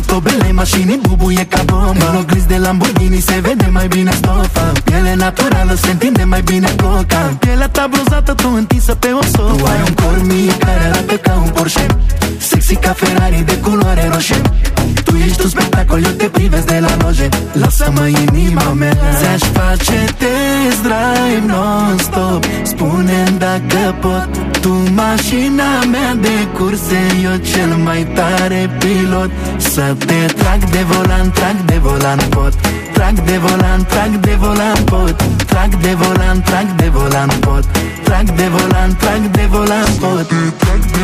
Tobele, mașini bubuie ca bombă În oglis de Lamborghini se vede mai bine stofa. Piele naturală se întinde mai bine coca. Pielea ta bronzată, tu întinsă pe o sofa Tu ai un corp mic care arată ca un Porsche. Sexy ca Ferrari de culoare roșie. Tu ești un spectacol, eu te privesc de la loje Lasă-mă inima mea. Ți-aș face test drive non-stop. Spune dacă pot Tu mașina mea de curse Eu cel mai tare pilot. Să te trag de volan, trag de volan pot Trag de volan, trag de volan pot Trag de volan, trag de volan pot Trag de volan, trag de volan pot. Trag de volan, trag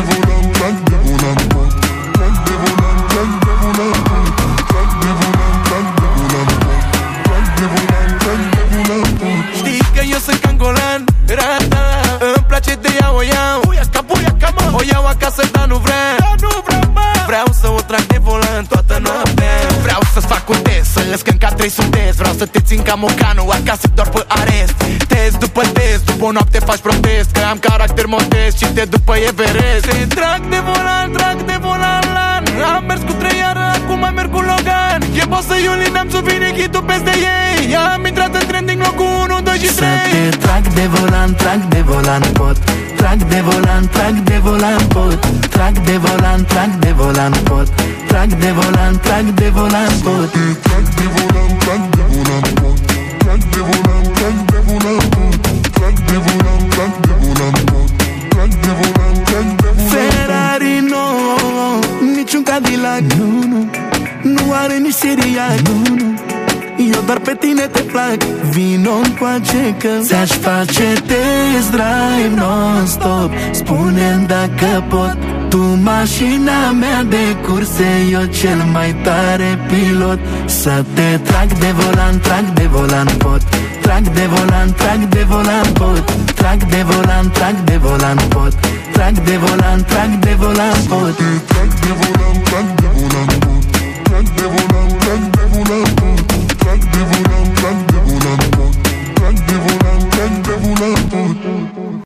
le scân ca 300 Vreau să te țin ca mocanul acasă doar pe arest. Test după test, după o noapte faci protest Că am caracter modest și te după Everest. Te trag de volan, trag de volan, lan Am mers cu trei iar acum merg cu Logan. E bosă Iuli, mi-am subit hitul peste ei. Am intrat în trending locul 1, 2 și 3 Să te trag de volan, trag de volan pot. Trag de volan, trag de volan pot. Trag de volan, trag de volan pot. Trag de volan, trag de volan pot. Trag de volan, niciun Cadillac Nu, nu, nu are nici Siriac Nu, nu eu doar pe tine te plac. Vino încoace că Ți-aș face test drive non-stop. Spune dacă pot. Tu mașina mea de curse Eu cel mai tare pilot. Să te trag de volan, trag de volan pot. Trag de volan, trag de volan pot. Trag de volan, trag de volan pot Trag de volan, trag de volan pot Trag de volan, trag de volan